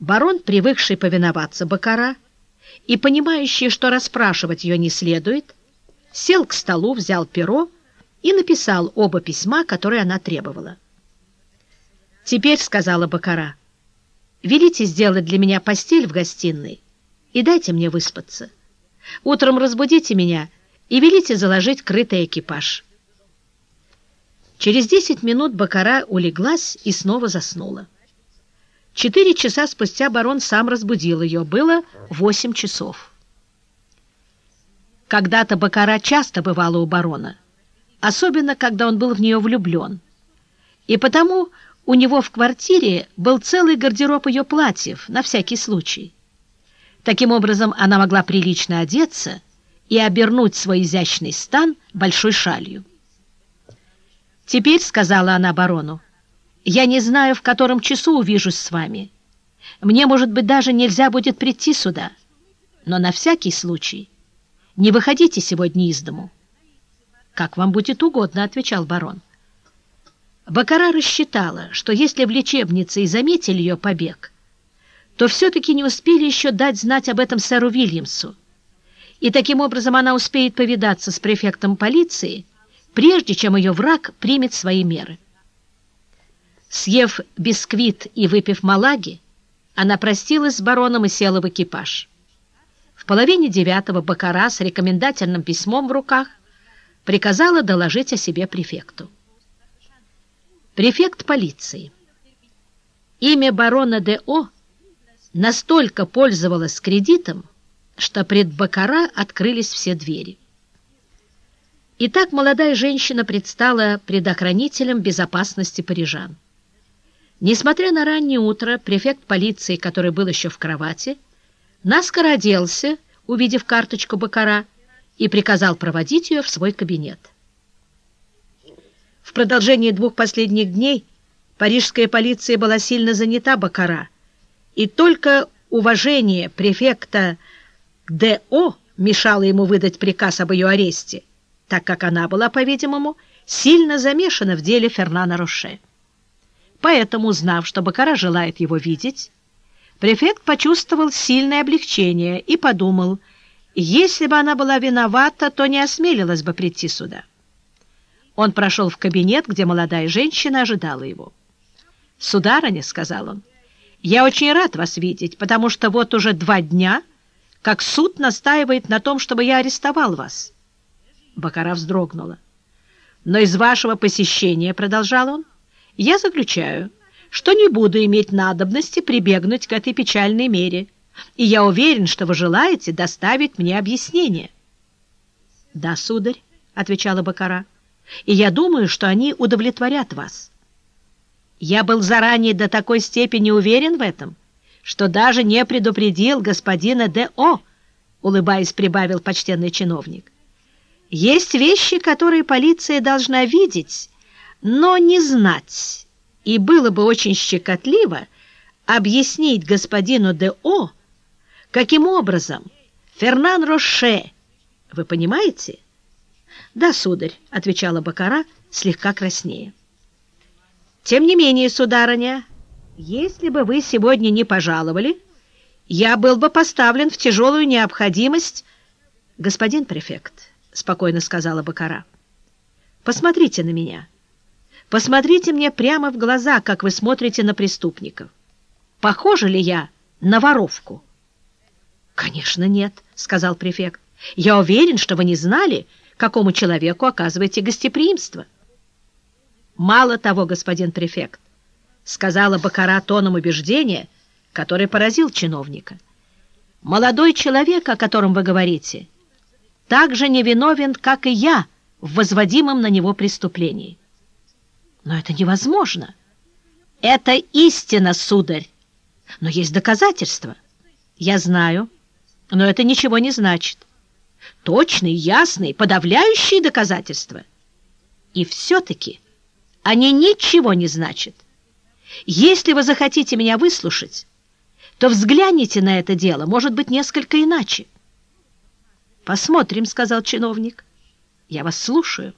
Барон, привыкший повиноваться Бакара и понимающий, что расспрашивать ее не следует, сел к столу, взял перо и написал оба письма, которые она требовала. «Теперь, — сказала Бакара, — велите сделать для меня постель в гостиной и дайте мне выспаться. Утром разбудите меня и велите заложить крытый экипаж». Через десять минут Бакара улеглась и снова заснула. Четыре часа спустя барон сам разбудил ее. Было восемь часов. Когда-то Бакара часто бывала у барона, особенно когда он был в нее влюблен. И потому у него в квартире был целый гардероб ее платьев, на всякий случай. Таким образом, она могла прилично одеться и обернуть свой изящный стан большой шалью. «Теперь», — сказала она барону, — я не знаю, в котором часу увижусь с вами. Мне, может быть, даже нельзя будет прийти сюда. Но на всякий случай не выходите сегодня из дому. «Как вам будет угодно», — отвечал барон. Бакара рассчитала, что если в лечебнице и заметили ее побег, то все-таки не успели еще дать знать об этом сэру Вильямсу. И таким образом она успеет повидаться с префектом полиции, прежде чем ее враг примет свои меры. Съев бисквит и выпив малаги, она простилась с бароном и села в экипаж. В половине девятого Бакара с рекомендательным письмом в руках приказала доложить о себе префекту. Префект полиции. Имя барона Д.О. настолько пользовалось кредитом, что пред Бакара открылись все двери. Итак, молодая женщина предстала предохранителем безопасности парижан. Несмотря на раннее утро, префект полиции, который был еще в кровати, наскоро оделся, увидев карточку Бакара, и приказал проводить ее в свой кабинет. В продолжении двух последних дней парижская полиция была сильно занята Бакара, и только уважение префекта Д.О. мешало ему выдать приказ об ее аресте, так как она была, по-видимому, сильно замешана в деле Фернана Роше. Поэтому, узнав, что Бакара желает его видеть, префект почувствовал сильное облегчение и подумал, если бы она была виновата, то не осмелилась бы прийти сюда. Он прошел в кабинет, где молодая женщина ожидала его. «Сударыня», — сказал он, — «я очень рад вас видеть, потому что вот уже два дня, как суд настаивает на том, чтобы я арестовал вас». Бакара вздрогнула. «Но из вашего посещения», — продолжал он, я заключаю, что не буду иметь надобности прибегнуть к этой печальной мере, и я уверен, что вы желаете доставить мне объяснение. — Да, сударь, — отвечала Бакара, — и я думаю, что они удовлетворят вас. Я был заранее до такой степени уверен в этом, что даже не предупредил господина Д.О., улыбаясь, прибавил почтенный чиновник. Есть вещи, которые полиция должна видеть, но не знать, и было бы очень щекотливо объяснить господину Д.О., каким образом Фернан Роше, вы понимаете? Да, сударь, — отвечала Бакара, слегка краснее. Тем не менее, сударыня, если бы вы сегодня не пожаловали, я был бы поставлен в тяжелую необходимость. Господин префект, — спокойно сказала Бакара, — посмотрите на меня. — Посмотрите мне прямо в глаза, как вы смотрите на преступников. Похожа ли я на воровку? — Конечно, нет, — сказал префект. — Я уверен, что вы не знали, какому человеку оказываете гостеприимство. — Мало того, господин префект, — сказала Бакара тоном убеждения, который поразил чиновника. — Молодой человек, о котором вы говорите, так же невиновен, как и я в возводимом на него преступлении. Но это невозможно. Это истина, сударь. Но есть доказательства. Я знаю, но это ничего не значит. Точные, ясные, подавляющие доказательства. И все-таки они ничего не значат. Если вы захотите меня выслушать, то взгляните на это дело, может быть, несколько иначе. «Посмотрим», — сказал чиновник. «Я вас слушаю».